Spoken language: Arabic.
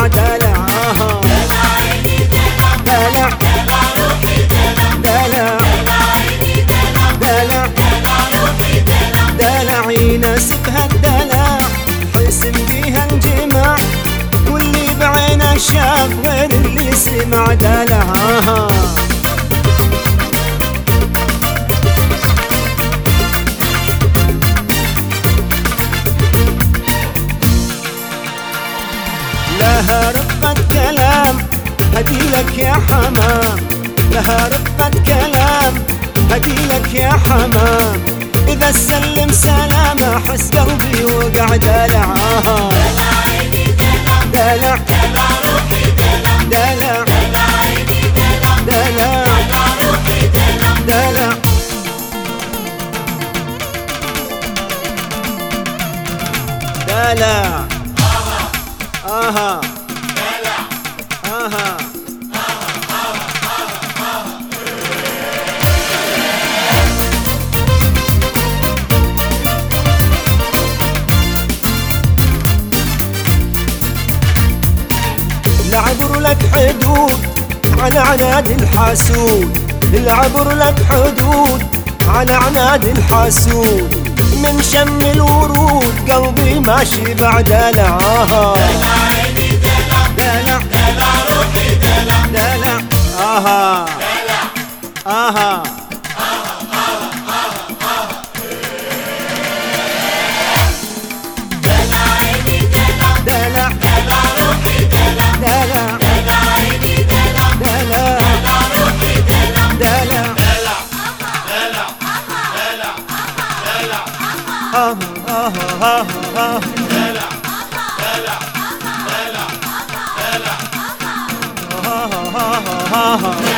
سمع دلعها دلع دلع دلع دلع بيها واللي بعينه شاف غير اللي سمع دلعها لها رقة كلام هدي لك يا حمام. لها رقة كلام هدي لك يا حمام. إذا سلم سلامة حس قلبي وقع دلعها دلع دلع دلع دلع. دلع. آها. آها. العبر لك حدود على عناد الحاسود. العبر لك حدود على عناد الحاسود. من شم الورود قلبي ماشي بعد دلعها دلع آها. آها. دلع دلع دلع دلع آه آه آه آه آه آه آه